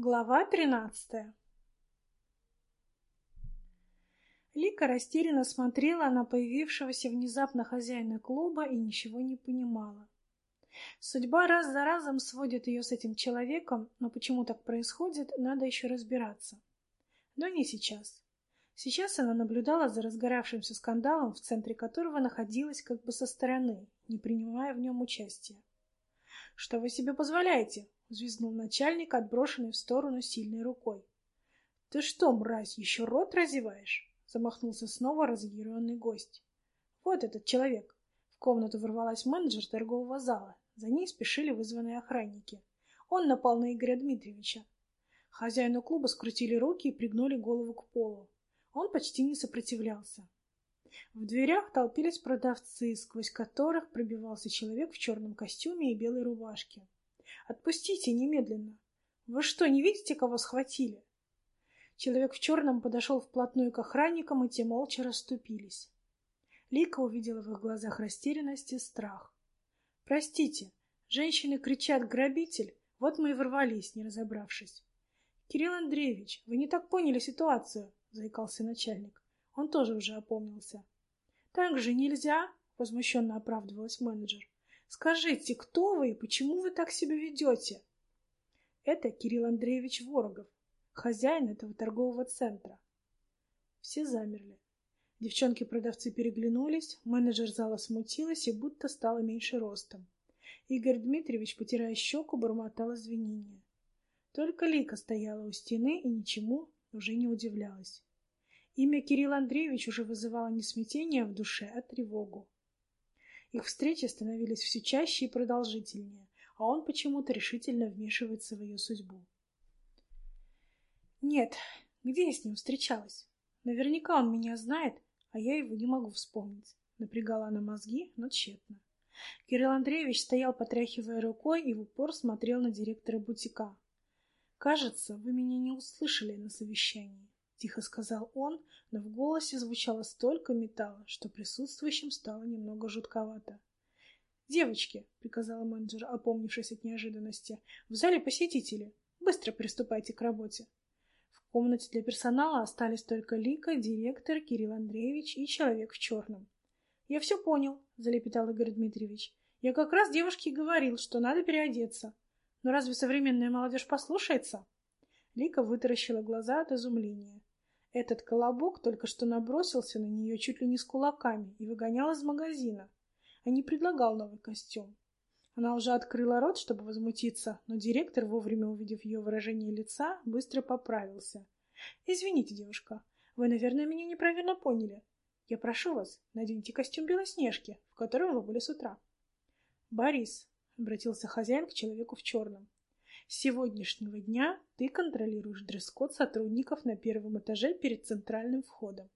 Глава тринадцатая Лика растерянно смотрела на появившегося внезапно хозяина клуба и ничего не понимала. Судьба раз за разом сводит ее с этим человеком, но почему так происходит, надо еще разбираться. Но не сейчас. Сейчас она наблюдала за разгоравшимся скандалом, в центре которого находилась как бы со стороны, не принимая в нем участия. «Что вы себе позволяете?» — взвизгнул начальник, отброшенный в сторону сильной рукой. — Ты что, мразь, еще рот разеваешь? — замахнулся снова разъяренный гость. — Вот этот человек. В комнату ворвалась менеджер торгового зала. За ней спешили вызванные охранники. Он напал на Игоря Дмитриевича. Хозяину клуба скрутили руки и пригнули голову к полу. Он почти не сопротивлялся. В дверях толпились продавцы, сквозь которых пробивался человек в черном костюме и белой рубашке. Отпустите немедленно. Вы что, не видите, кого схватили? Человек в черном подошел вплотную к охранникам, и те молча расступились. Лика увидела в их глазах растерянность и страх. «Простите, женщины кричат «грабитель», вот мы и ворвались, не разобравшись». «Кирилл Андреевич, вы не так поняли ситуацию», — заикался начальник. Он тоже уже опомнился. «Так же нельзя», — возмущенно оправдывалась менеджер. Скажите, кто вы и почему вы так себя ведете? Это Кирилл Андреевич Ворогов, хозяин этого торгового центра. Все замерли. Девчонки-продавцы переглянулись, менеджер зала смутилась и будто стала меньше ростом. Игорь Дмитриевич, потирая щеку, бормотал извинения. Только Лика стояла у стены и ничему уже не удивлялась. Имя Кирилл Андреевич уже вызывало не смятение в душе, а тревогу. Их встречи становились все чаще и продолжительнее, а он почему-то решительно вмешивается в ее судьбу. Нет, где я с ним встречалась? Наверняка он меня знает, а я его не могу вспомнить. Напрягала она мозги, но тщетно. Кирилл Андреевич стоял, потряхивая рукой, и в упор смотрел на директора бутика. «Кажется, вы меня не услышали на совещании. — тихо сказал он, но в голосе звучало столько металла, что присутствующим стало немного жутковато. «Девочки», — приказала менеджер, опомнившись от неожиданности, — «в зале посетители. Быстро приступайте к работе». В комнате для персонала остались только Лика, директор Кирилл Андреевич и человек в черном. «Я все понял», — залепетал Игорь Дмитриевич. «Я как раз девушке говорил, что надо переодеться. Но разве современная молодежь послушается?» Лика вытаращила глаза от изумления. Этот колобок только что набросился на нее чуть ли не с кулаками и выгонял из магазина, а не предлагал новый костюм. Она уже открыла рот, чтобы возмутиться, но директор, вовремя увидев ее выражение лица, быстро поправился. «Извините, девушка, вы, наверное, меня неправильно поняли. Я прошу вас, наденьте костюм Белоснежки, в котором вы были с утра». «Борис», — обратился хозяин к человеку в черном, с сегодняшнего дня ты контролируешь дресс-код сотрудников на первом этаже перед центральным входом.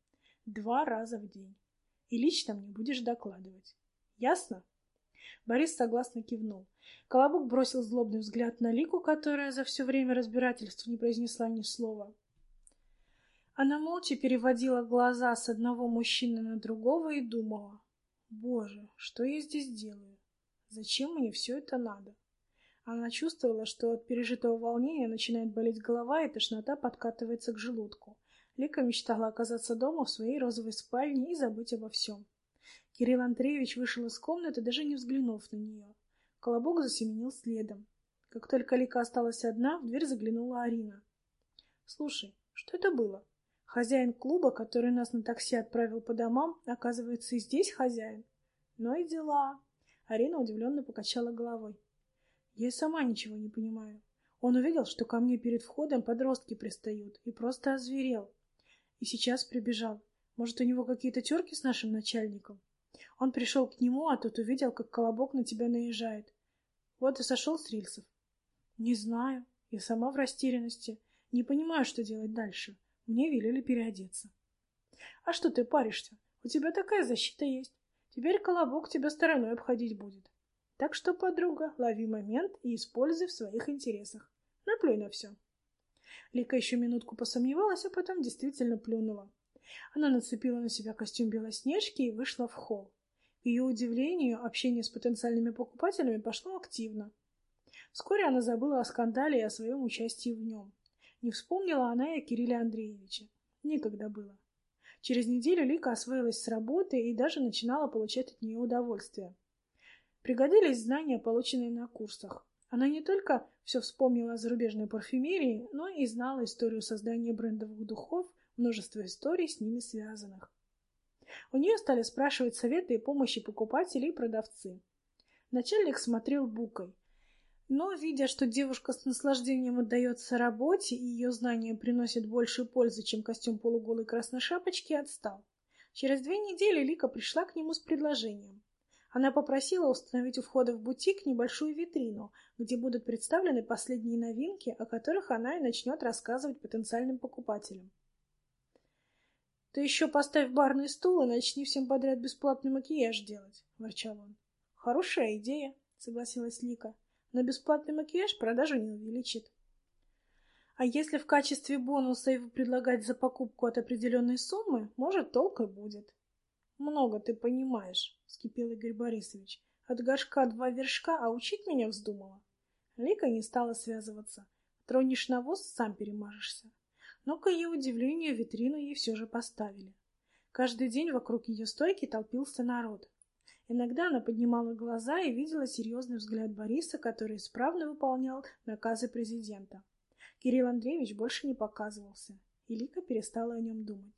Два раза в день. И лично мне будешь докладывать. Ясно? Борис согласно кивнул. Колобок бросил злобный взгляд на Лику, которая за все время разбирательства не произнесла ни слова. Она молча переводила глаза с одного мужчины на другого и думала. «Боже, что я здесь делаю? Зачем мне все это надо?» Она чувствовала, что от пережитого волнения начинает болеть голова, и тошнота подкатывается к желудку. Лика мечтала оказаться дома в своей розовой спальне и забыть обо всем. Кирилл Андреевич вышел из комнаты, даже не взглянув на нее. Колобок засеменил следом. Как только Лика осталась одна, в дверь заглянула Арина. «Слушай, что это было? Хозяин клуба, который нас на такси отправил по домам, оказывается, и здесь хозяин? Ну и дела!» Арина удивленно покачала головой. Я сама ничего не понимаю. Он увидел, что ко мне перед входом подростки пристают, и просто озверел. И сейчас прибежал. Может, у него какие-то терки с нашим начальником? Он пришел к нему, а тот увидел, как колобок на тебя наезжает. Вот и сошел с рельсов. Не знаю. Я сама в растерянности. Не понимаю, что делать дальше. Мне велели переодеться. А что ты паришься? У тебя такая защита есть. Теперь колобок тебя стороной обходить будет. Так что, подруга, лови момент и используй в своих интересах. Наплюй на все. Лика еще минутку посомневалась, а потом действительно плюнула. Она нацепила на себя костюм Белоснежки и вышла в холл. К ее удивлению, общение с потенциальными покупателями пошло активно. Вскоре она забыла о скандале и о своем участии в нем. Не вспомнила она и о Кирилле Андреевиче. Некогда было. Через неделю Лика освоилась с работы и даже начинала получать от нее удовольствие. Пригодились знания, полученные на курсах. Она не только все вспомнила о зарубежной парфюмерии, но и знала историю создания брендовых духов, множество историй с ними связанных. У нее стали спрашивать советы и помощи покупатели и продавцы. Начальник смотрел букой. Но, видя, что девушка с наслаждением отдается работе и ее знания приносят больше пользы, чем костюм полуголой красной шапочки, отстал. Через две недели Лика пришла к нему с предложением. Она попросила установить у входа в бутик небольшую витрину, где будут представлены последние новинки, о которых она и начнет рассказывать потенциальным покупателям. «Ты еще поставь барный стул и начни всем подряд бесплатный макияж делать», — ворчал он. «Хорошая идея», — согласилась Лика. «Но бесплатный макияж продажу не увеличит». А если в качестве бонуса его предлагать за покупку от определенной суммы, может, толк и будет. «Много ты понимаешь», — вскипел Игорь Борисович. «От горшка два вершка, а учить меня вздумала». Лика не стала связываться. Тронешь навоз, сам перемажешься но, к ее удивлению, витрину ей все же поставили. Каждый день вокруг ее стойки толпился народ. Иногда она поднимала глаза и видела серьезный взгляд Бориса, который исправно выполнял наказы президента. Кирилл Андреевич больше не показывался, и Лика перестала о нем думать.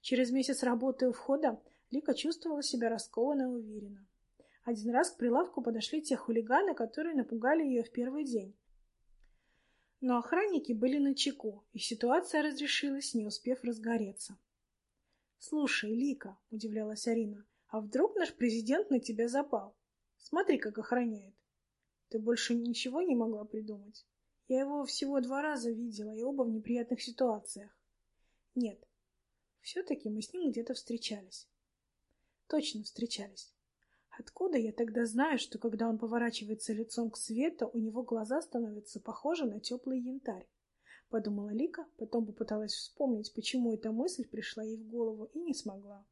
Через месяц работы у входа Лика чувствовала себя раскованно и уверенно. Один раз к прилавку подошли те хулиганы, которые напугали ее в первый день. Но охранники были на чеку, и ситуация разрешилась, не успев разгореться. «Слушай, Лика», — удивлялась Арина, — «а вдруг наш президент на тебя запал? Смотри, как охраняет». «Ты больше ничего не могла придумать? Я его всего два раза видела, и оба в неприятных ситуациях». «Нет, все-таки мы с ним где-то встречались». «Точно встречались. Откуда я тогда знаю, что когда он поворачивается лицом к свету, у него глаза становятся похожи на теплый янтарь? Подумала Лика, потом попыталась вспомнить, почему эта мысль пришла ей в голову, и не смогла.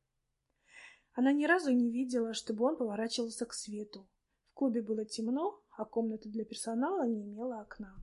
Она ни разу не видела, чтобы он поворачивался к свету. В клубе было темно, а комната для персонала не имела окна.